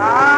Ah!